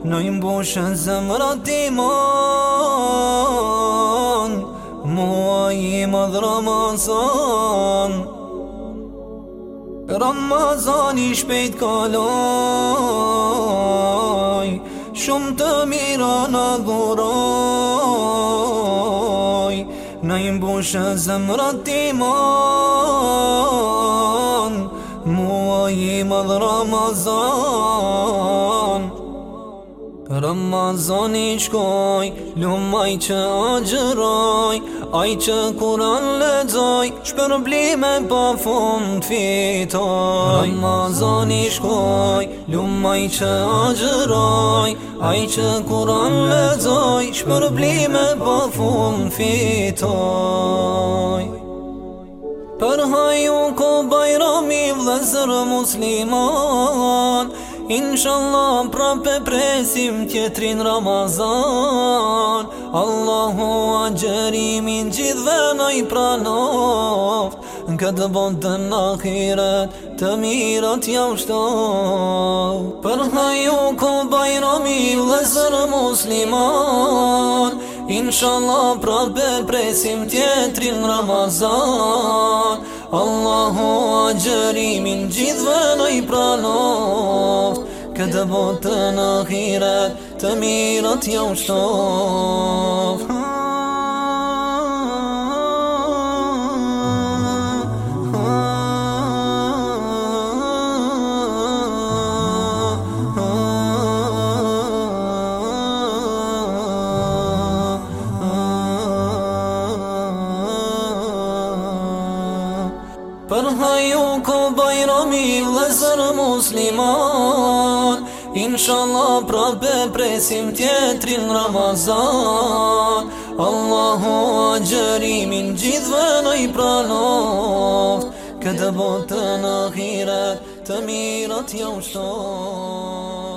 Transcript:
Në i mbushë zëmërat i mon Mua i më dhë Ramazan Ramazan i shpejt kaloj Shumë të mira në dhuroj Në i mbushë zëmërat Mua i më Ramazan Ramazani i shkoj, lumaj që a gjroj Aj që kuran le doj, shpër blime pa fund fitoj Ramazan i shkoj, lumaj që a Aj që kuran le doj, shpër blime pa fund fitoj Për haj ko bajrami vëzër muslimon Inshallah prapë presim tjetrin Ramazan Allahu agjerimin gjithve në i pranoft Në këtë botën në akhiret të mirët jam shtoft Për haju ku bajrami dhe zërë musliman Inshallah prapë presim tjetrin Ramazan Allahu agjerimin gjithve në i pranoft këtë botë në akhirat Të mirët jo shtofë Për haju ko bajrami dhe zërë musliman Inshallah prape presim tjetrin Ramazan Allahu a gjërimin gjithve në i pranoft Këtë botë në khiret të mirat jo shtot